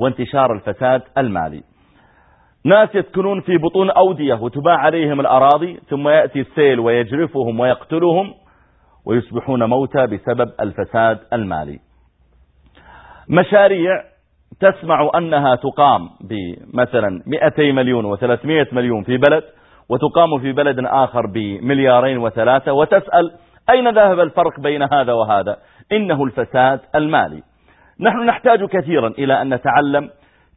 وانتشار الفساد المالي. ناس يسكنون في بطون أودية وتباع عليهم الأراضي ثم يأتي السيل ويجرفهم ويقتلهم ويصبحون موتى بسبب الفساد المالي. مشاريع تسمع أنها تقام بمثلا 200 مليون و300 مليون في بلد وتقام في بلد آخر بمليارين وثلاثة وتسأل أين ذهب الفرق بين هذا وهذا؟ إنه الفساد المالي. نحن نحتاج كثيرا إلى أن نتعلم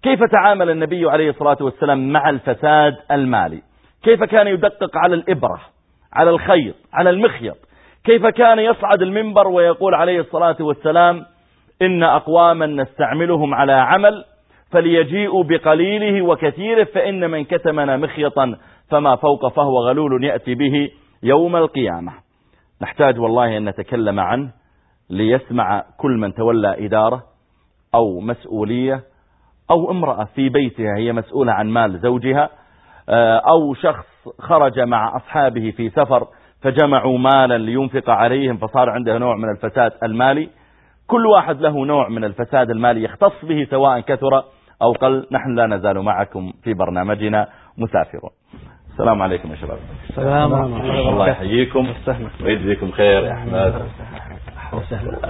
كيف تعامل النبي عليه الصلاة والسلام مع الفساد المالي. كيف كان يدقق على الإبرة على الخيط على المخيط. كيف كان يصعد المنبر ويقول عليه الصلاة والسلام إن أقواما نستعملهم على عمل فليجيئوا بقليله وكثيره فإن من كتمنا مخيطا فما فوق فهو غلول يأتي به يوم القيامة. نحتاج والله أن نتكلم عنه ليسمع كل من تولى إدارة أو مسؤولية أو امرأة في بيتها هي مسؤولة عن مال زوجها آه، أو شخص خرج مع أصحابه في سفر فجمعوا مالا لينفق عليهم فصار عنده نوع من الفساد المالي. كل واحد له نوع من الفساد المالي يختص به سواء كثر أو قل. نحن لا نزال معكم في برنامجنا. مسافرون. السلام عليكم يا شباب. السلام الله يحييكم. ويجزيكم خير. يا أحمد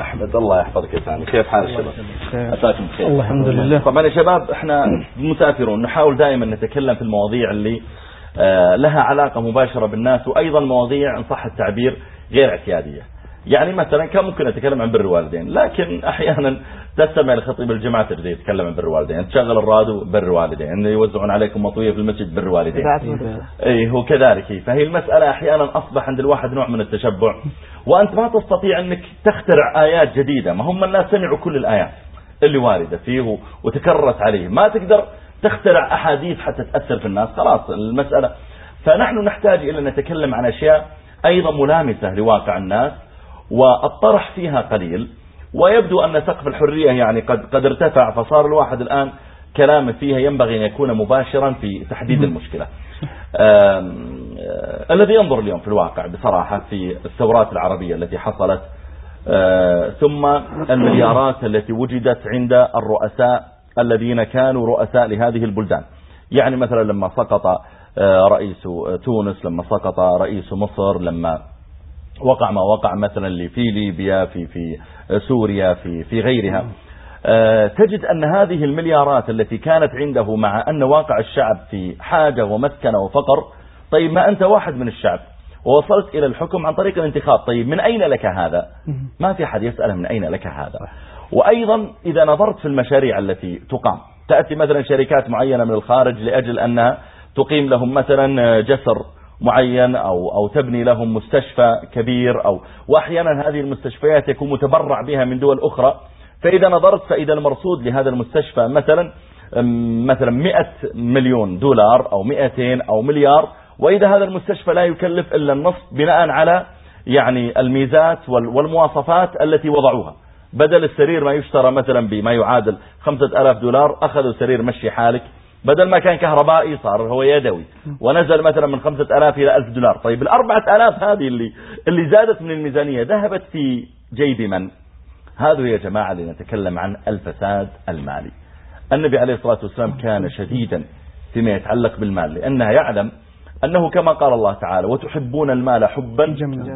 أحمد الله يحفظك يا ثاني. كيف حال الشباب أتاكم بخير. الحمد لله. طبعا يا شباب إحنا مسافرون. نحاول دائما نتكلم في المواضيع اللي آه، لها علاقة مباشرة بالناس وأيضا مواضيع إن صح التعبير غير اعتيادية. يعني مثلا كان ممكن أتكلم عن بر الوالدين لكن أحيانا تستمع لخطيب الجماعة تريد يتكلم عن بر الوالدين تشغل الراديو بر الوالدين يوزعون عليكم مطوية في المسجد بر الوالدين اي هو كذلك. فهي المسألة أحيانا أصبح عند الواحد نوع من التشبع. وأنت ما تستطيع أنك تخترع آيات جديدة. ما هم الناس سمعوا كل الآيات اللي واردة فيه وتكررت عليه. ما تقدر تخترع أحاديث حتى تأثر في الناس. خلاص المسألة. فنحن نحتاج إلى أن نتكلم عن أشياء أيضا ملامسة لواقع الناس والطرح فيها قليل. ويبدو أن سقف الحرية يعني قد, قد ارتفع فصار الواحد الآن كلامه فيها ينبغي أن يكون مباشرا في تحديد المشكلة. الذي ينظر اليوم في الواقع بصراحة في الثورات العربية التي حصلت ثم المليارات التي وجدت عند الرؤساء الذين كانوا رؤساء لهذه البلدان. يعني مثلا لما سقط رئيس تونس لما سقط رئيس مصر لما وقع ما وقع مثلا في ليبيا في في سوريا في في غيرها. آه، تجد أن هذه المليارات التي كانت عنده مع أن واقع الشعب في حاجة ومسكنة وفقر طيب ما أنت واحد من الشعب ووصلت إلى الحكم عن طريق الانتخاب طيب من أين لك هذا؟ ما في أحد يسأله من أين لك هذا. وأيضا إذا نظرت في المشاريع التي تقام تأتي مثلا شركات معينة من الخارج لأجل أنها تقيم لهم مثلا جسر معين أو, أو تبني لهم مستشفى كبير أو وأحيانا هذه المستشفيات يكون متبرع بها من دول أخرى. فإذا نظرت فإذا المرصود لهذا المستشفى مثلا مثلا 100 مليون دولار أو 200 أو مليار وإذا هذا المستشفى لا يكلف إلا النصف بناء على يعني الميزات والمواصفات التي وضعوها. بدل السرير ما يشترى مثلا بما يعادل 5000 دولار أخذوا سرير مشي حالك. بدل ما كان كهربائي صار هو يدوي. ونزل مثلا من خمسة ألاف إلى ألف دولار. طيب الأربعة ألاف هذه اللي, اللي زادت من الميزانية ذهبت في جيب من؟ هذا يا جماعة اللي نتكلم عن الفساد المالي. النبي عليه الصلاة والسلام كان شديدا فيما يتعلق بالمال لأنه يعلم أنه كما قال الله تعالى وتحبون المال حبا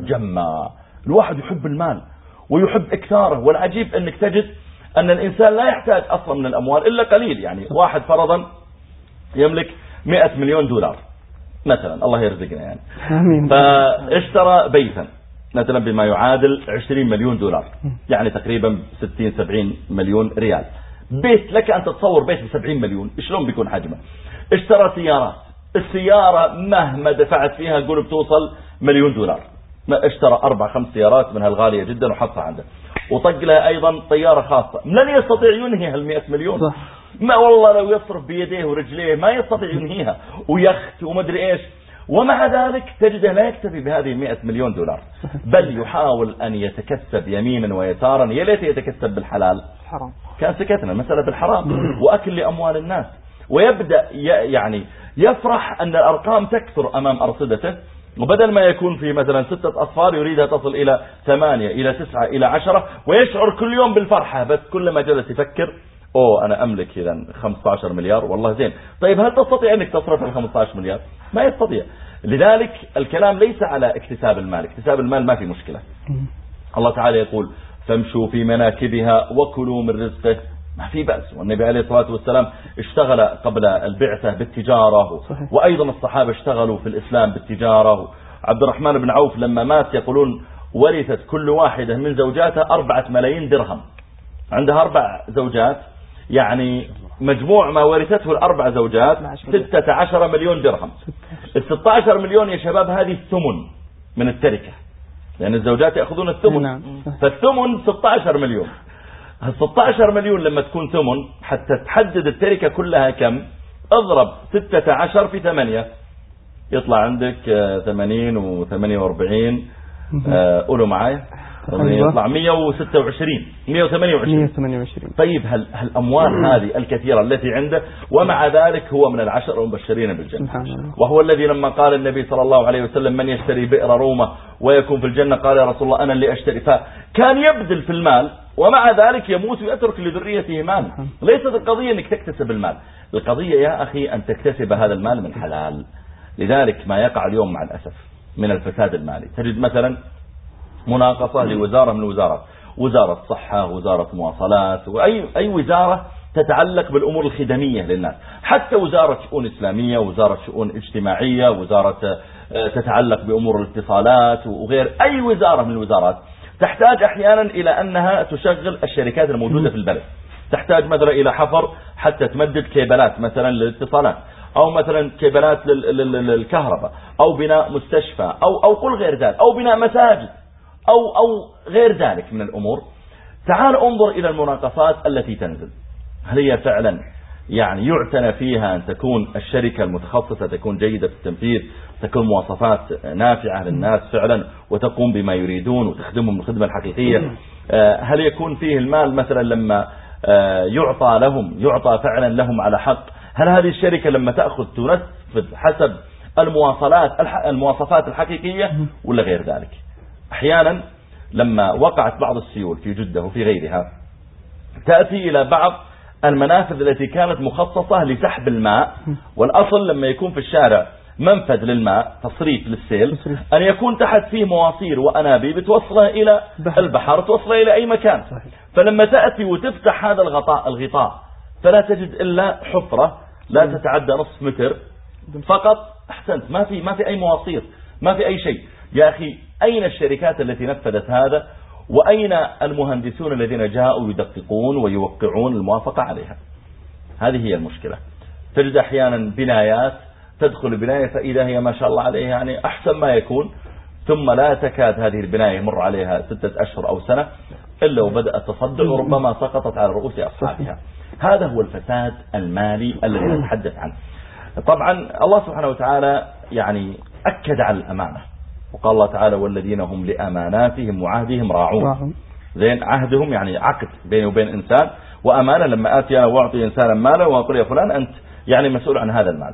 جما. الواحد يحب المال ويحب إكثاره والعجيب أنك تجد أن الإنسان لا يحتاج أصلا من الأموال إلا قليل. يعني واحد فرضا يملك 100 مليون دولار. مثلا الله يرزقنا يعني. فاشترى بيتا. مثلا بما يعادل 20 مليون دولار. يعني تقريبا 60 70 مليون ريال. بيت لك أن تتصور بيت ب 70 مليون. شلون بيكون حجمه؟ اشترى سيارات. السيارة مهما دفعت فيها قول بتوصل مليون دولار. ما اشترى أربع خمس سيارات منها الغالية جدا وحطها عنده. وطق لها أيضا طيارة خاصة. لن يستطيع ينهي هالمئة مليون. صح. ما والله لو يصرف بيديه ورجليه ما يستطيع ينهيها. ويخت ومدري إيش. ومع ذلك تجده لا يكتفي بهذه المئة مليون دولار. بل يحاول أن يتكسب يمينا ويسارا. يا ليت يتكسب بالحلال. حرام. كان سكتنا مسألة بالحرام وأكل لأموال الناس. ويبدأ يعني يفرح أن الأرقام تكثر أمام أرصدته. وبدل ما يكون في مثلا ستة أصفار يريدها تصل إلى ثمانية إلى تسعة إلى عشرة ويشعر كل يوم بالفرحة. بس كلما جلس يفكر أوه أنا أملك اذا 15 مليار. والله زين. طيب هل تستطيع أنك تصرف ال 15 مليار؟ ما يستطيع. لذلك الكلام ليس على اكتساب المال. اكتساب المال ما في مشكلة. الله تعالى يقول فامشوا في مناكبها وكلوا من رزقه. ما في بأس. والنبي عليه الصلاة والسلام اشتغل قبل البعثة بالتجارة. صحيح. وأيضا الصحابة اشتغلوا في الإسلام بالتجارة. عبد الرحمن بن عوف لما مات يقولون ورثت كل واحدة من زوجاتها أربعة ملايين درهم. عندها أربع زوجات. يعني مجموع ما ورثته الأربع زوجات ستة عشر مليون درهم. الستة عشر مليون يا شباب هذه الثمن من التركة. لأن الزوجات يأخذون الثمن. نعم. فالثمن 16 مليون. ال 16 مليون لما تكون ثمن حتى تحدد التركة كلها كم؟ اضرب 16 في 8 يطلع عندك 80 و 48 قولوا معايا. يطلع 126 128 128 طيب هل الأموال هذه الكثيرة التي عنده ومع ذلك هو من العشر المبشرين بالجنة. وهو الذي لما قال النبي صلى الله عليه وسلم من يشتري بئر رومة ويكون في الجنة؟ قال يا رسول الله أنا اللي أشتري. فكان يبذل في المال ومع ذلك يموت ويترك لذريته مال. ليست القضية أنك تكتسب المال. القضية يا أخي أن تكتسب هذا المال من حلال. لذلك ما يقع اليوم مع الأسف من الفساد المالي. تجد مثلا مناقصة لوزارة من الوزارات وزارة صحة وزارة مواصلات وأي أي وزارة تتعلق بالأمور الخدمية للناس. حتى وزارة شؤون إسلامية وزارة شؤون اجتماعية وزارة آه، تتعلق بأمور الاتصالات وغير أي وزارة من الوزارات تحتاج أحيانا إلى أنها تشغل الشركات الموجودة في البلد. تحتاج مثلا إلى حفر حتى تمدد كيبلات مثلا للاتصالات أو مثلا كيبلات للكهرباء أو بناء مستشفى أو, أو قل غير ذلك أو بناء مساجد. أو, أو غير ذلك من الأمور. تعال انظر إلى المناقصات التي تنزل. هل هي فعلا يعني يعتنى فيها أن تكون الشركة المتخصصة تكون جيدة في التنفيذ تكون مواصفات نافعة للناس فعلا وتقوم بما يريدون وتخدمهم الخدمة الحقيقية؟ آه، هل يكون فيه المال مثلا لما آه، يعطى لهم يعطى فعلا لهم على حق؟ هل هذه الشركة لما تأخذ تنفذ حسب المواصلات المواصفات الحقيقية ولا غير ذلك؟ أحيانا لما وقعت بعض السيول في جدة وفي غيرها تأتي إلى بعض المنافذ التي كانت مخصصة لسحب الماء والأصل لما يكون في الشارع منفذ للماء تصريف للسيل أن يكون تحت فيه مواسير وأنابيب توصله إلى البحر توصله إلى أي مكان. فلما تأتي وتفتح هذا الغطاء الغطاء فلا تجد إلا حفرة لا تتعدى نصف متر. فقط أحسنت ما في ما في أي مواسير ما في أي شيء. يا أخي أين الشركات التي نفذت هذا؟ وأين المهندسون الذين جاءوا يدققون ويوقعون الموافقة عليها؟ هذه هي المشكلة. تجد أحيانا بنايات تدخل البناية فإذا هي ما شاء الله عليها يعني أحسن ما يكون ثم لا تكاد هذه البناية يمر عليها ستة أشهر أو سنة إلا وبدأ التصدع وربما سقطت على رؤوس أصحابها. هذا هو الفساد المالي الذي نتحدث عنه. طبعا الله سبحانه وتعالى يعني أكد على الأمانة. وقال الله تعالى والذين هم لأماناتهم وعهدهم راعون. زين عهدهم يعني عقد بيني وبين إنسان وأمانة لما آتي أنا وأعطي إنسانا مالا وأقول يا فلان أنت يعني مسؤول عن هذا المال.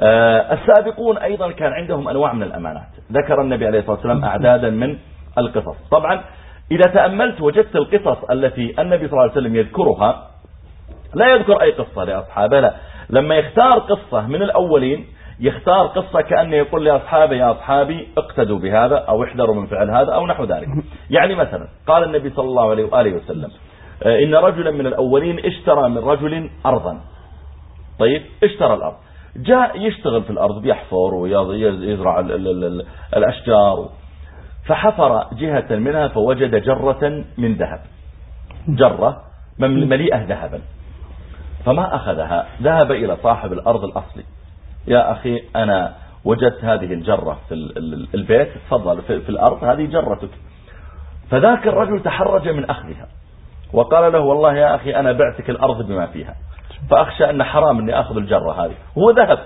آه، السابقون أيضا كان عندهم أنواع من الأمانات. ذكر النبي عليه الصلاة والسلام أعدادا من القصص. طبعا إذا تأملت وجدت القصص التي النبي صلى الله عليه وسلم يذكرها لا يذكر أي قصة لأصحابه لا. لما يختار قصة من الأولين يختار قصة كأنه يقول لأصحابه يا أصحابي اقتدوا بهذا أو احذروا من فعل هذا أو نحو ذلك. يعني مثلا قال النبي صلى الله عليه وآله وسلم آه، إن رجلا من الأولين اشترى من رجل أرضا. طيب اشترى الأرض. جاء يشتغل في الأرض بيحفر ويزرع الأشجار. فحفر جهة منها فوجد جرة من ذهب. جرة مليئة ذهبا. فما أخذها ذهب إلى صاحب الأرض الأصلي. يا أخي أنا وجدت هذه الجرة في البيت تفضل في الأرض هذه جرتك. فذاك الرجل تحرج من أخذها وقال له والله يا أخي أنا بعتك الأرض بما فيها فأخشى أن حرام أني أخذ الجرة هذه. هو ذهب.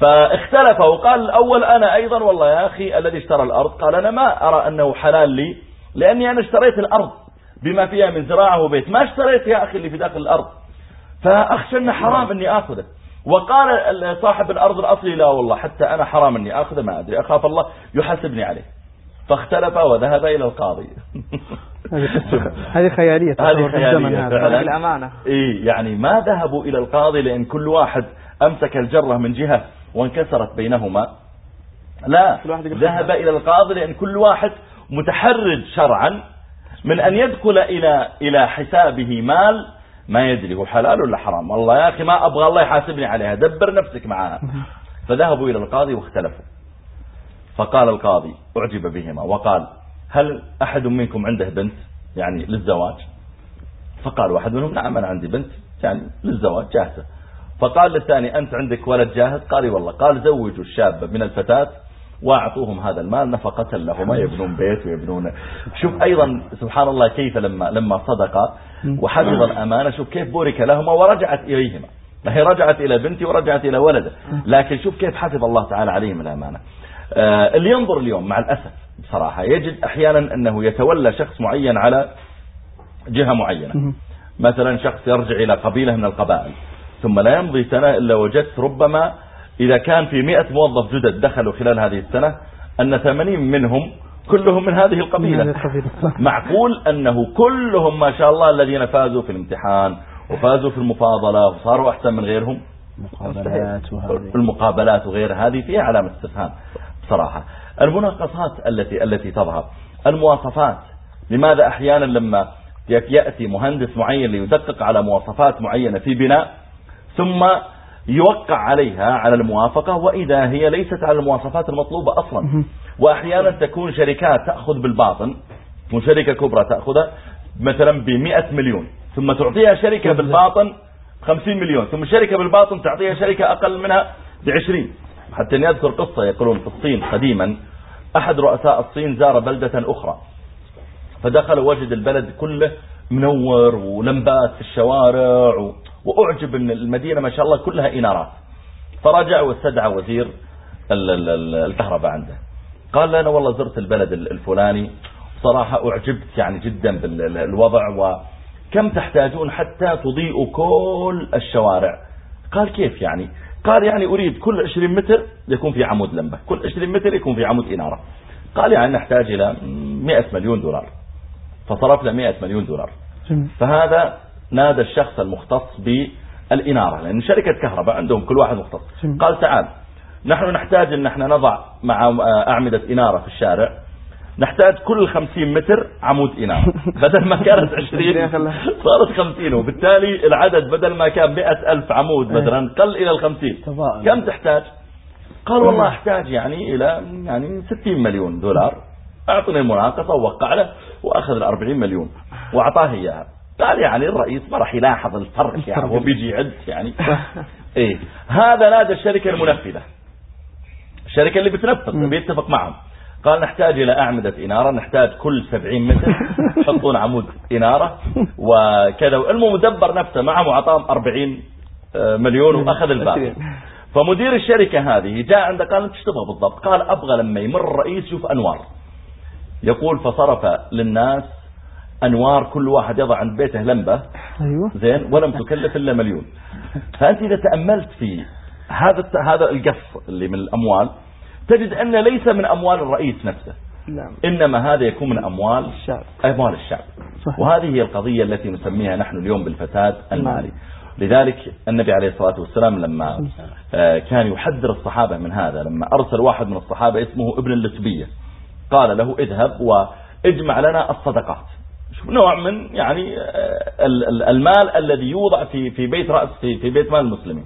فاختلف وقال الأول أنا أيضا والله يا أخي الذي اشترى الأرض. قال أنا ما أرى أنه حلال لي لأني أنا اشتريت الأرض بما فيها من زراعة وبيت. ما اشتريت يا أخي اللي في داخل الأرض. فأخشى أن حرام أني أخذه. وقال صاحب الأرض الأصلي لا والله حتى أنا حرام أني أخذ ما أدري أخاف الله يحاسبني عليه. فاختلف وذهب إلى القاضي. هذه خيالية هذه خيالية فعلا. الأمانة إيه يعني ما ذهبوا إلى القاضي لأن كل واحد أمسك الجرة من جهة وانكسرت بينهما. لا ذهب إلى القاضي لأن كل واحد متحرج شرعا من أن يدخل إلى إلى حسابه مال ما يدري هو حلال ولا حرام. والله يا أخي ما أبغى الله يحاسبني عليها. دبر نفسك معها فذهبوا إلى القاضي واختلفوا. فقال القاضي أعجب بهما وقال هل أحد منكم عنده بنت؟ يعني للزواج. فقال واحد منهم نعم أنا عندي بنت. يعني للزواج جاهزة. فقال للثاني أنت عندك ولد جاهز؟ قال والله. قال زوجوا الشاب من الفتاة واعطوهم هذا المال نفقة لهما يبنون بيت ويبنون. شوف أيضا سبحان الله كيف لما لما صدق وحفظ الأمانة شوف كيف بورك لهما ورجعت إليهما. هي رجعت إلى بنتي ورجعت إلى ولده. لكن شوف كيف حفظ الله تعالى عليهم الأمانة. آه، اللي ينظر اليوم مع الأسف بصراحة يجد أحيانا أنه يتولى شخص معين على جهة معينة. مثلا شخص يرجع إلى قبيلة من القبائل ثم لا يمضي سنة إلا وجدت ربما إذا كان في مئة موظف جدد دخلوا خلال هذه السنة أن ثمانين منهم كلهم من هذه القبيلة. معقول أنه كلهم ما شاء الله الذين فازوا في الامتحان وفازوا في المفاضلة وصاروا أحسن من غيرهم؟ المقابلات وهذه. المقابلات وغير هذه فيها علامة استفهام بصراحة. المناقصات التي التي تظهر المواصفات. لماذا أحيانا لما يأتي مهندس معين ليدقق على مواصفات معينة في بناء ثم يوقع عليها على الموافقة وإذا هي ليست على المواصفات المطلوبة أصلا. وأحيانا تكون شركات تأخذ بالباطن وشركة كبرى تأخذها مثلا بمئة مليون ثم تعطيها شركة بالباطن 50 مليون ثم شركة بالباطن تعطيها شركة أقل منها بعشرين. حتى أن يذكر قصة يقولون في الصين قديما أحد رؤساء الصين زار بلدة أخرى. فدخل وجد البلد كله منور ولمبات في الشوارع وأعجب أن المدينة ما شاء الله كلها إنارات. فرجع واستدعى وزير الكهرباء عنده. قال أنا والله زرت البلد الفلاني. صراحة أعجبت يعني جدا بالوضع وكم تحتاجون حتى تضيئوا كل الشوارع؟ قال كيف يعني؟ قال يعني أريد كل 20 متر يكون في عمود لمبة. كل 20 متر يكون في عمود إنارة. قال يعني نحتاج إلى 100 مليون دولار. فصرفنا 100 مليون دولار. فهذا نادى الشخص المختص بالإنارة لأن شركة كهرباء عندهم كل واحد مختص. قال تعال نحن نحتاج أن إحنا نضع مع أعمدة إنارة في الشارع نحتاج كل 50 متر عمود إنارة. بدل ما كانت 20 صارت 50 وبالتالي العدد بدل ما كان 100 ألف عمود إيه. مثلا قل إلى ال 50 كم تحتاج؟ قال والله أحتاج يعني إلى يعني 60 مليون دولار. أعطني المناقصة ووقع له وأخذ ال 40 مليون وأعطاه إياها. قال يعني الرئيس ما راح يلاحظ الفرق يعني هو بيجي يعد يعني. إيه. هذا نادى الشركة المنفذة. الشركة اللي بتنفذ بيتفق معهم. قال نحتاج إلى أعمدة إنارة نحتاج كل 70 متر يحطون عمود إنارة وكذا. المهم دبر نفسه معهم وعطاهم 40 آه، مليون وأخذ الباقي. فمدير الشركة هذه جاء عنده قال أنت تبغى بالضبط؟ قال أبغى لما يمر الرئيس يشوف أنوار. يقول فصرف للناس أنوار كل واحد يضع عند بيته لمبة. أيوة. زين ولم تكلف إلا مليون. فأنت إذا تأملت في هذا هذا القص اللي من الأموال تجد أن ليس من أموال الرئيس نفسه. نعم. إنما هذا يكون من أموال الشعب. أموال الشعب. صحيح. وهذه هي القضية التي نسميها نحن اليوم بالفساد المالي لذلك النبي عليه الصلاة والسلام لما آه، كان يحذر الصحابة من هذا لما أرسل واحد من الصحابة اسمه ابن اللتبية قال له اذهب وإجمع لنا الصدقات. نوع من يعني آه، المال الذي يوضع في في بيت رأس في في بيت مال المسلمين.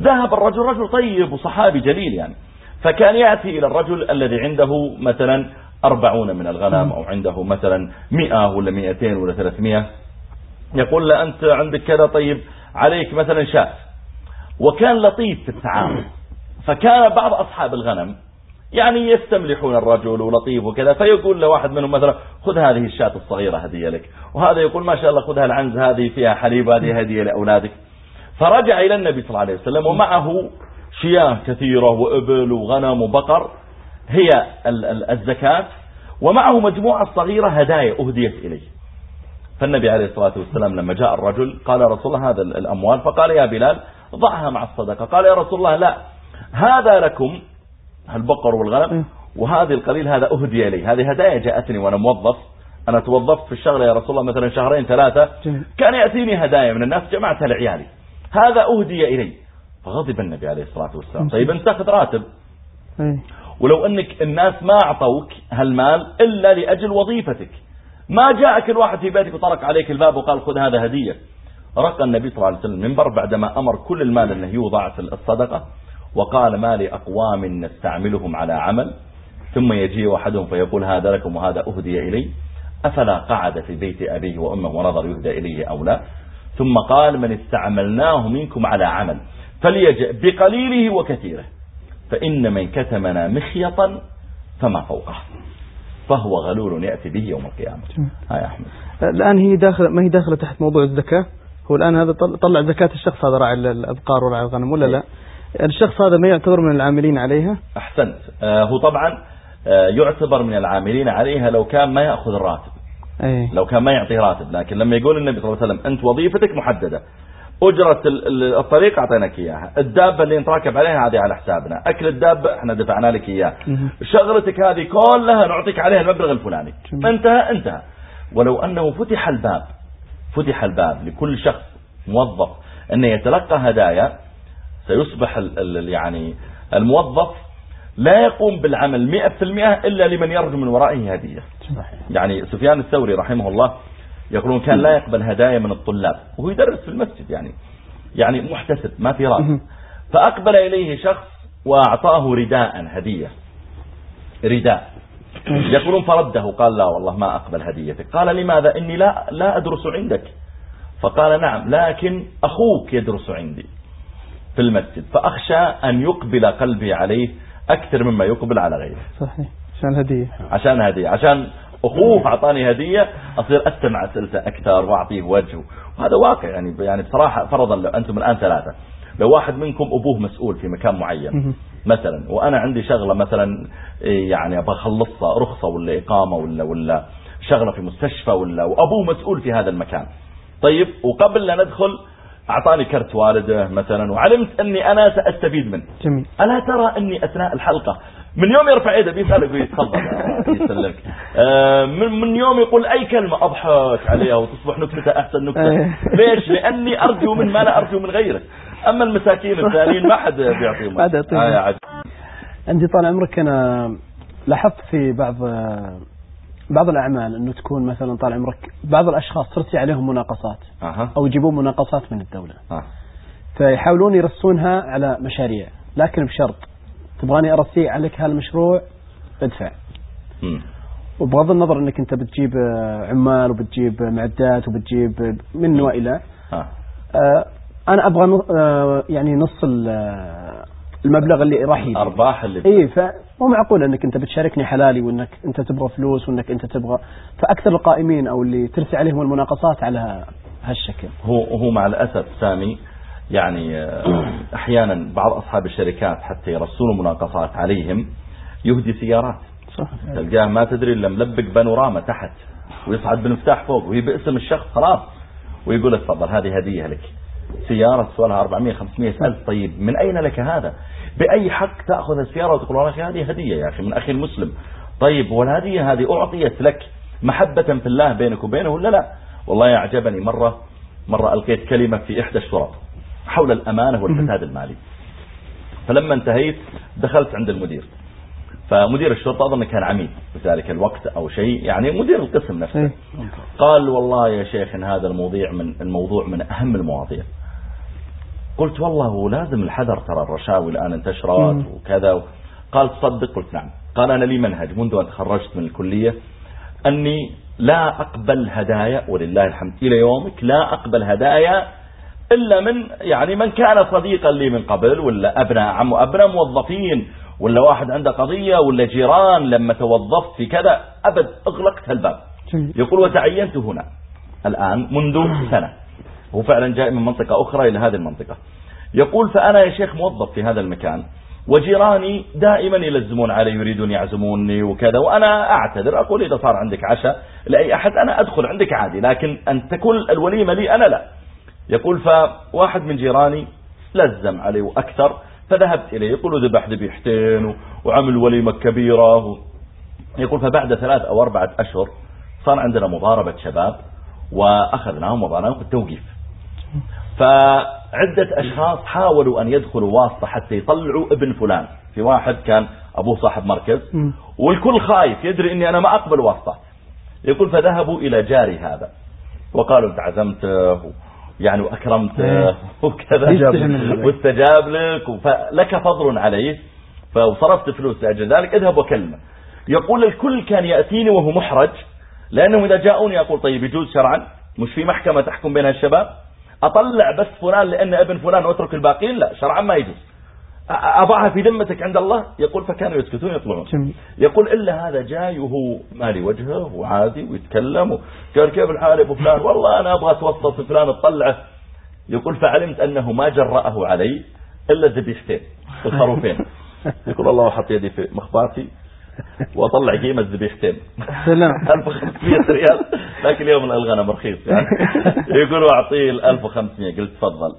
ذهب الرجل رجل طيب وصحابي جليل يعني. فكان يأتي إلى الرجل الذي عنده مثلا أربعون من الغنم أو عنده مثلا مئة ولا مئتين ولا ثلاثمائة يقول له أنت عندك كذا طيب عليك مثلا شاة. وكان لطيف في التعامل فكان بعض أصحاب الغنم يعني يستملحون الرجل ولطيف وكذا فيقول لواحد منهم مثلا خذ هذه الشاة الصغيرة هدية لك. وهذا يقول ما شاء الله خذها العنز هذه فيها حليب هذه هدية لأولادك. فرجع إلى النبي صلى الله عليه وسلم ومعه شياه كثيرة وإبل وغنم وبقر هي الزكاة ومعه مجموعة صغيرة هدايا أهديت إليه. فالنبي عليه الصلاة والسلام لما جاء الرجل قال يا رسول الله هذا الأموال فقال يا بلال ضعها مع الصدقة. قال يا رسول الله لا هذا لكم البقر والغنم. وهذه القليل هذا أهدي لي هذه هدايا جاءتني وأنا موظف. أنا توظفت في الشغلة يا رسول الله مثلا شهرين ثلاثة. كان يأتيني هدايا من الناس جمعتها لعيالي. هذا أهدي إلي. فغضب النبي عليه الصلاة والسلام. طيب أنت تاخذ راتب. إيه. ولو أنك الناس ما أعطوك هالمال إلا لأجل وظيفتك. ما جاءك الواحد في بيتك وطرق عليك الباب وقال خذ هذا هدية. رقى النبي صلى الله عليه وسلم المنبر بعدما أمر كل المال أنه يوضع في الصدقة. وقال ما لأقوام نستعملهم على عمل؟ ثم يجي أحدهم فيقول هذا لكم وهذا أهدي إلي. أفلا قعد في بيت أبيه وأمه ونظر يهدى إليه أو لا؟ ثم قال من استعملناه منكم على عمل فليجئ بقليله وكثيره فإن من كتمنا مخيطا فما فوقه. فهو غلول يأتي به يوم القيامة. هاي أحمد. الآن هي داخل ما هي داخلة تحت موضوع الزكاة؟ هو الآن هذا طلع زكاة الشخص هذا راعي الأبقار وراعي الغنم ولا لا؟ الشخص هذا ما يعتبر من العاملين عليها؟ أحسنت. آه هو طبعا آه يعتبر من العاملين عليها لو كان ما يأخذ الراتب. أي. لو كان ما يعطي راتب. لكن لما يقول النبي صلى الله عليه وسلم أنت وظيفتك محددة. أجرة الطريق أعطيناك إياها. الدابة اللي نتراكب عليها هذه على حسابنا. أكل الدابة إحنا دفعنا لك إياه شغلتك هذه كلها نعطيك عليها المبلغ الفلاني. انتهى انتهى. ولو أنه فتح الباب فتح الباب لكل شخص موظف أنه يتلقى هدايا سيصبح يعني الموظف لا يقوم بالعمل مئة في المئة إلا لمن يرجو من ورائه هدية. يعني سفيان الثوري رحمه الله يقولون كان لا يقبل هدايا من الطلاب وهو يدرس في المسجد يعني يعني محتسب ما في رأس. فأقبل إليه شخص وأعطاه رداء هدية. رداء. يقولون فرده قال لا والله ما أقبل هديتك. قال لماذا؟ إني لا, لا أدرس عندك. فقال نعم لكن أخوك يدرس عندي. في المسجد فأخشى أن يقبل قلبي عليه أكثر مما يقبل على غيره. صحيح. عشان هدية. عشان هدية. عشان أخوه أعطاني هدية أصير أستمع أسئلته أكثر وأعطيه وجه. وهذا واقع يعني يعني بصراحة فرضا لو أنتم الآن ثلاثة لو واحد منكم أبوه مسؤول في مكان معين مثلا وأنا عندي شغلة مثلا يعني أبغى أخلصها رخصة ولا إقامة ولا ولا شغلة في مستشفى ولا وأبوه مسؤول في هذا المكان. طيب وقبل لا ندخل أعطاني كرت والده مثلا وعلمت أني أنا سأستفيد منه. جميل. ألا ترى أني أثناء الحلقة من يوم يرفع يده بيسألك يقول تفضل يسلمك آه، من من يوم يقول أي كلمة أضحك عليها وتصبح نكتة أحسن نكتة. ليش؟ لأني أرجو من ما لا أرجو من غيره أما المساكين الثانيين ما حد بيعطيهم. آه. عندي طال عمرك أنا لاحظت في بعض بعض الأعمال أنه تكون مثلا طال عمرك بعض الأشخاص ترسي عليهم مناقصات أها أو يجيبون مناقصات من الدولة آه. فيحاولون يرسونها على مشاريع لكن بشرط تبغاني أرسي عليك هالمشروع ادفع مم. وبغض النظر إنك أنت بتجيب آه، عمال وبتجيب معدات وبتجيب من والى آه. آه، أنا أبغى نص- آه، يعني نص ال- آه، المبلغ اللي راح يجي أرباح اللي اي فمو معقول إنك أنت بتشاركني حلالي وإنك أنت تبغى فلوس وإنك أنت تبغى. فأكثر القائمين أو اللي ترسي عليهم المناقصات على هالشكل. هو هو مع الأسف سامي يعني آه، أحيانا بعض أصحاب الشركات حتى يرسلون مناقصات عليهم يهدي سيارات. صح. تلقاه ما تدري إلا ملبق بانوراما تحت ويصعد بالمفتاح فوق وهي باسم الشخص خلاص. ويقول لك تفضل هذه هدية لك. سيارة سوالها 400 500 ألف طيب من أين لك هذا؟ بأي حق تأخذ السيارة وتقول والله هذه هدية يا أخي من أخي المسلم. طيب والهدية هذه أعطيت لك محبة في الله بينك وبينه ولا لا؟ والله أعجبني مرة مرة ألقيت كلمة في إحدى الشرط حول الأمانة والفساد المالي. فلما انتهيت دخلت عند المدير. فمدير الشرطة أظن كان عميد في ذلك الوقت أو شيء يعني مدير القسم نفسه. إيه. قال والله يا شيخ إن هذا الموضوع من الموضوع من أهم المواضيع. قلت والله لازم الحذر ترى الرشاوي الآن انتشرت. وكذا. قال تصدق؟ قلت نعم. قال أنا لي منهج منذ أن تخرجت من الكلية أني لا أقبل هدايا ولله الحمد إلى يومك لا أقبل هدايا إلا من يعني من كان صديقا لي من قبل ولا أبناء عم أبناء موظفين ولا واحد عنده قضية ولا جيران لما توظفت في كذا أبد أغلقت الباب. يقول وتعينت هنا الآن منذ سنة. هو فعلا جاء من منطقة أخرى إلى هذه المنطقة. يقول فأنا يا شيخ موظف في هذا المكان وجيراني دائما يلزمون علي يريدون يعزموني وكذا وأنا أعتذر أقول إذا صار عندك عشاء لأي أحد أنا أدخل عندك عادي لكن أن تكون الوليمة لي أنا لا. يقول فواحد من جيراني لزم علي وأكثر فذهبت إليه يقول ذبح ذبيحتين وعمل وليمة كبيرة يقول فبعد ثلاث أو أربعة أشهر صار عندنا مضاربة شباب وأخذناهم وضعناهم في التوقيف. فعدة أشخاص حاولوا أن يدخلوا واسطة حتى يطلعوا ابن فلان. في واحد كان أبوه صاحب مركز والكل خايف يدري أني أنا ما أقبل واسطة. يقول فذهبوا إلى جاري هذا. وقالوا انت عزمته يعني وأكرمته إيه. وكذا. واستجاب لك فلك فضل عليه فصرفت فلوس لأجل ذلك. اذهب وكلمه. يقول الكل كان يأتيني وهو محرج لأنهم إذا جاءوني أقول طيب يجوز شرعا؟ مش في محكمة تحكم بين الشباب؟ أطلع بس فلان لأن ابن فلان واترك الباقين؟ لا شرعا ما يجوز. أضعها في ذمتك عند الله؟ يقول فكانوا يسكتون يطلعون. يقول إلا هذا جاي وهو مالي وجهه وعادي ويتكلم قال كيف الحال يا أبو فلان؟ والله أنا أبغى أتوسط في فلان أطلعه. يقول فعلمت أنه ما جرأه علي إلا الذبيحتين الخروفين يقول الله حط يدي في مخباتي. وأطلع قيمة ذبيحتين. سلام. 1500 ريال. لكن اليوم الغنم رخيص يعني. يقول اعطيه ال 1500 قلت تفضل.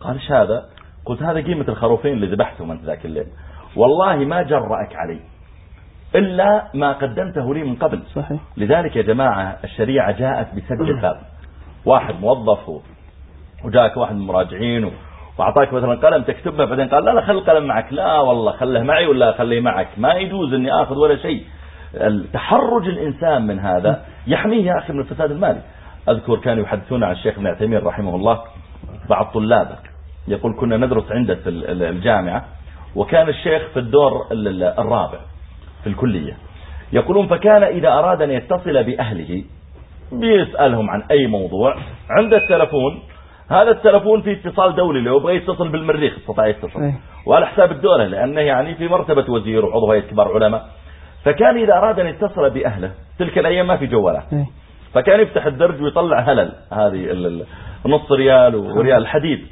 قال إيش هذا؟ قلت هذا قيمة الخروفين اللي ذبحتهم أنت ذاك الليل. والله ما جرأك علي. إلا ما قدمته لي من قبل. صحيح. لذلك يا جماعة الشريعة جاءت بسد الباب. واحد موظف وجاءك واحد من المراجعين واعطاك مثلا قلم تكتبه بعدين قال لا لا خل القلم معك. لا والله خله معي ولا خليه معك. ما يجوز إني آخذ ولا شيء. تحرج الإنسان من هذا يحميه يا أخي من الفساد المالي. أذكر كانوا يحدثون عن الشيخ ابن عثيمين رحمه الله بعض طلابه يقول كنا ندرس عنده في الجامعة وكان الشيخ في الدور الرابع في الكلية. يقولون فكان إذا أراد أن يتصل بأهله بيسألهم عن أي موضوع عند التلفون هذا التلفون فيه اتصال دولي لو يبغى يتصل بالمريخ استطاع يتصل. إيه. وعلى حساب الدولة لأنه يعني في مرتبة وزير وعضو هيئة كبار علماء فكان إذا أراد أن يتصل بأهله تلك الأيام ما في جوالات. إيه. فكان يفتح الدرج ويطلع هلل هذه نص ريال وريال الحديد.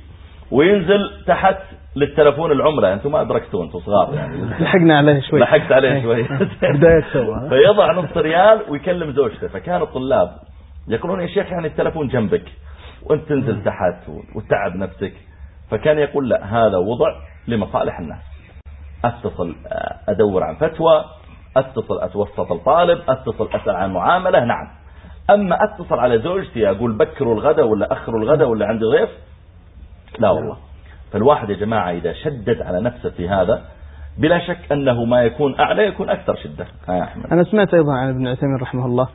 وينزل تحت للتلفون العملة أنتم ما ادركتوا أنتم صغار يعني. لحقنا عليه شوي. لحقت عليه إيه. شوي. بداية سوا. فيضع نص ريال ويكلم زوجته. فكان الطلاب يقولون يا شيخ يعني التلفون جنبك. وانت تنزل تحت وتعب نفسك. فكان يقول لا هذا وضع لمصالح الناس. أتصل أدور عن فتوى أتصل أتوسط الطالب أتصل أسأل عن معاملة. نعم. أما أتصل على زوجتي أقول بكروا الغداء ولا اخروا الغداء ولا عندي ضيف؟ لا والله. فالواحد يا جماعة إذا شدد على نفسه في هذا بلا شك أنه ما يكون أعلى يكون أكثر شدة. أحمد. أنا سمعت أيضا عن ابن عثيمين رحمه الله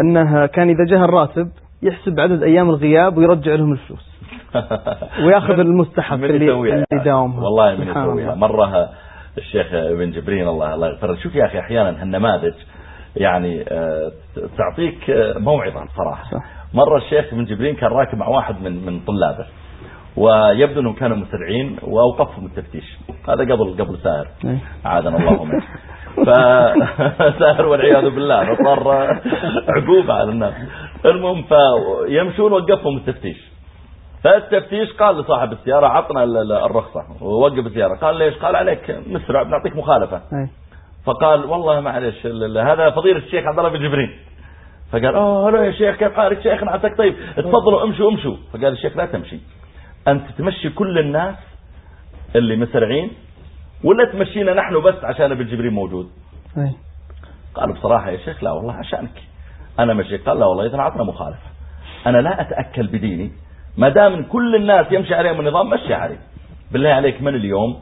أنه كان إذا جاء الراتب يحسب عدد أيام الغياب ويرجع لهم الفلوس. ويأخذ المستحق اللي, اللي داومها. والله من يسويها. مرة الشيخ ابن جبرين الله الله يغفر شوف يا أخي أحيانا هالنماذج يعني آه، تعطيك آه، موعظة صراحة. مرة الشيخ ابن جبرين كان راكب مع واحد من من طلابه ويبدو إنهم كانوا مسرعين وأوقفهم التفتيش. هذا قبل قبل سائر إيه. عادنا الله منه. فسائر والعياذ بالله. فصار عقوبة على الناس. المهم فيمشون وقفهم التفتيش. فالتفتيش قال لصاحب السيارة عطنا الرخصة ووقف السيارة. قال ليش؟ قال عليك مسرع بنعطيك مخالفة. فقال والله معلش هذا فضيلة الشيخ عبد الله بن جبرين فقال أوه هلا يا شيخ كيف حالك؟ شيخنا عساك طيب. تفضلوا امشوا امشوا. فقال الشيخ لا تمشي. أنت تمشي كل الناس اللي مسرعين ولا تمشينا نحن بس عشان ابن جبريل موجود. قال بصراحة يا شيخ لا والله عشانك. أنا مشي قال لا والله إذا عطنا مخالفة. أنا لا أتأكل بديني. ما دام كل الناس يمشي عليهم النظام مشي عليه بالله عليك من اليوم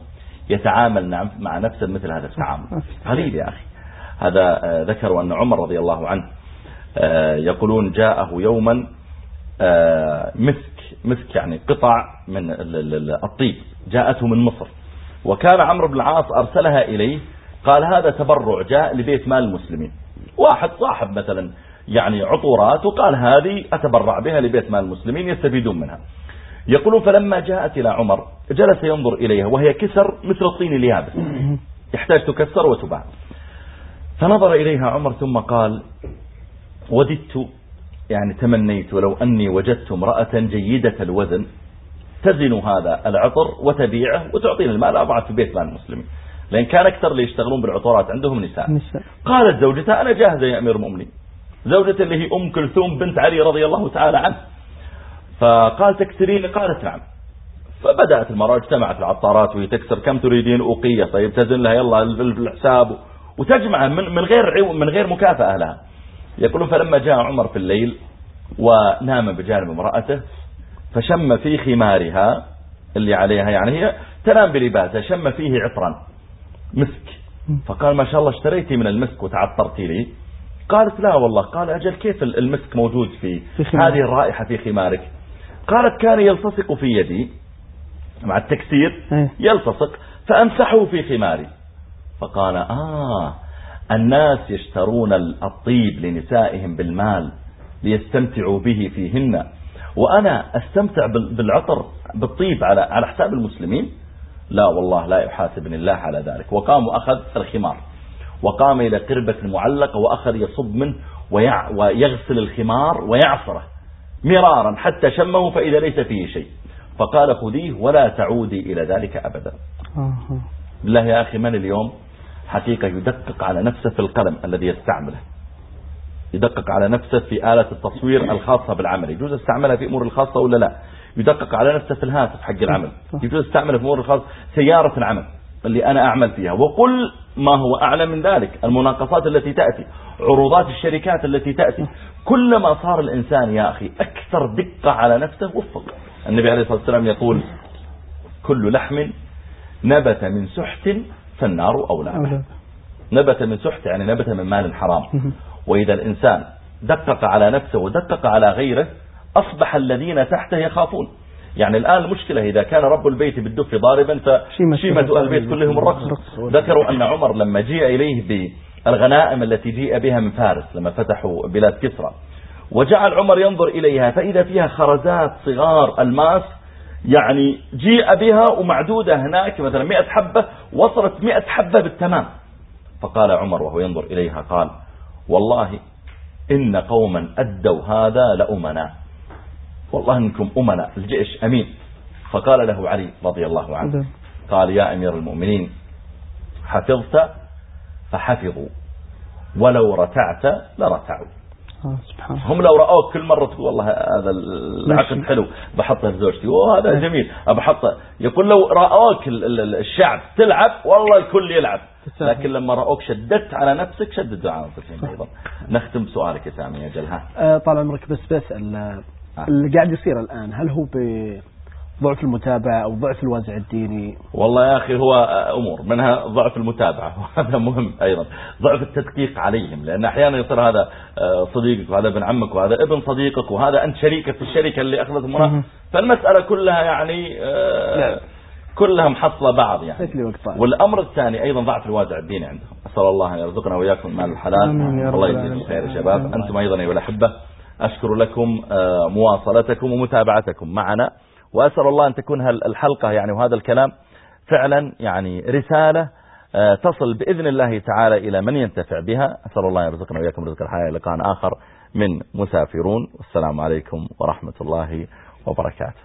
يتعامل نعم مع نفسه مثل هذا التعامل؟ قليل يا أخي. هذا آه، ذكروا أن عمر رضي الله عنه آه، يقولون جاءه يوما آه، مسك مسك يعني قطع من الطيب. جاءته من مصر. وكان عمرو بن العاص أرسلها إليه قال هذا تبرع جاء لبيت مال المسلمين. واحد صاحب مثلا يعني عطورات وقال هذه أتبرع بها لبيت مال المسلمين يستفيدون منها. يقولون فلما جاءت إلى عمر جلس ينظر إليها وهي كسر مثل الطين اليابس. يحتاج تكسر وتباع. فنظر إليها عمر ثم قال وددت يعني تمنيت ولو أني وجدت امرأة جيدة الوزن تزن هذا العطر وتبيعه وتعطيني المال أضعه في بيت مال المسلمين. لأن كان أكثر اللي يشتغلون بالعطورات عندهم نساء, نساء. قالت زوجتها أنا جاهزة يا أمير المؤمنين. زوجته اللي هي أم كلثوم بنت علي رضي الله تعالى عنه. فقال تكسرين قالت نعم. فبدأت المرأة اجتمعت العطارات وهي تكسر كم تريدين أوقية؟ طيب تزن لها يلا الحساب. وتجمع من من غير من غير مكافأة لها. يقولون فلما جاء عمر في الليل ونام بجانب امرأته فشم في خمارها اللي عليها يعني هي تنام بلباسها شم فيه عطرا. مسك. فقال ما شاء الله اشتريتي من المسك وتعطرتي لي. قالت لا والله قال أجل كيف المسك موجود في, في هذه الرائحة في خمارك؟ قالت كان يلتصق في يدي مع التكسير إيه. يلتصق فأمسحه في خماري. فقال آه الناس يشترون الطيب لنسائهم بالمال ليستمتعوا به فيهن وأنا أستمتع بالعطر بالطيب على على حساب المسلمين؟ لا والله لا يحاسبني الله على ذلك. وقام وأخذ الخمار. وقام إلى قربة معلقة وأخذ يصب منه ويغسل الخمار ويعصره مرارا حتى شمه فإذا ليس فيه شيء. فقال خذيه ولا تعودي إلى ذلك أبدا. بالله يا أخي من اليوم حقيقة يدقق على نفسه في القلم الذي يستعمله؟ يدقق على نفسه في آلة التصوير الخاصة بالعمل. يجوز استعملها في أمور الخاصة ولا لا؟ يدقق على نفسه في الهاتف حق العمل. يجوز استعملها في أمور الخاصة. سيارة العمل. اللي أنا أعمل فيها. وقل ما هو أعلى من ذلك. المناقصات التي تأتي عروضات الشركات التي تأتي. كلما صار الإنسان يا أخي أكثر دقة على نفسه وفق. النبي عليه الصلاة والسلام يقول كل لحم نبت من سحت فالنار أولى. نبت من سحت يعني نبت من مال حرام. وإذا الإنسان دقق على نفسه ودقق على غيره أصبح الذين تحته يخافون. يعني الآن المشكلة إذا كان رب البيت بالدف ضاربا فشيمة البيت كلهم الرقص. ذكروا أن عمر لما جيء إليه بالغنائم التي جيء بها من فارس لما فتحوا بلاد كسرى وجعل عمر ينظر إليها فإذا فيها خرزات صغار ألماس يعني جيء بها ومعدودة هناك مثلا مئة حبة وصلت مئة حبة بالتمام. فقال عمر وهو ينظر إليها قال والله إن قوما أدوا هذا لأمنا والله إنكم أمنا الجيش أمين. فقال له علي رضي الله عنه نعم. قال يا أمير المؤمنين حفظت فحفظوا ولو رتعت لرتعوا. آه، هم لو رأوك كل مرة تقول والله هذا العقد حلو بحطه لزوجتي وهذا. جميل بحطه يقول لو رأوك الشعب تلعب والله الكل يلعب. لكن لما رأوك شددت على نفسك شددوا على انفسهم أيضا نختم بسؤالك يا سامي يا جلها آه، طال عمرك بس بسأل آه. اللي قاعد يصير الآن هل هو بضعف المتابعة أو ضعف الوازع الديني؟ والله يا أخي هو أمور منها ضعف المتابعة وهذا مهم أيضا. ضعف التدقيق عليهم لأن أحيانا يصير هذا آه، صديقك وهذا ابن عمك وهذا ابن صديقك وهذا أنت شريكة في الشركة اللي أخذت المرأة فالمسألة كلها يعني لا. كلها محصلة بعض يعني. والأمر الثاني أيضا ضعف الوازع الديني عندهم. أسأل الله أن يرزقنا وإياكم المال الحلال. الله يجزيكم خير يا شباب. أنتم أيضا أيها الأحبة أشكر لكم آه، مواصلتكم ومتابعتكم معنا وأسأل الله أن تكون الحلقة يعني وهذا الكلام فعلا يعني رسالة آه، تصل بإذن الله تعالى إلى من ينتفع بها. أسأل الله يرزقنا وإياكم رزق الحياة لقاء آخر من مسافرون. والسلام عليكم ورحمة الله وبركاته.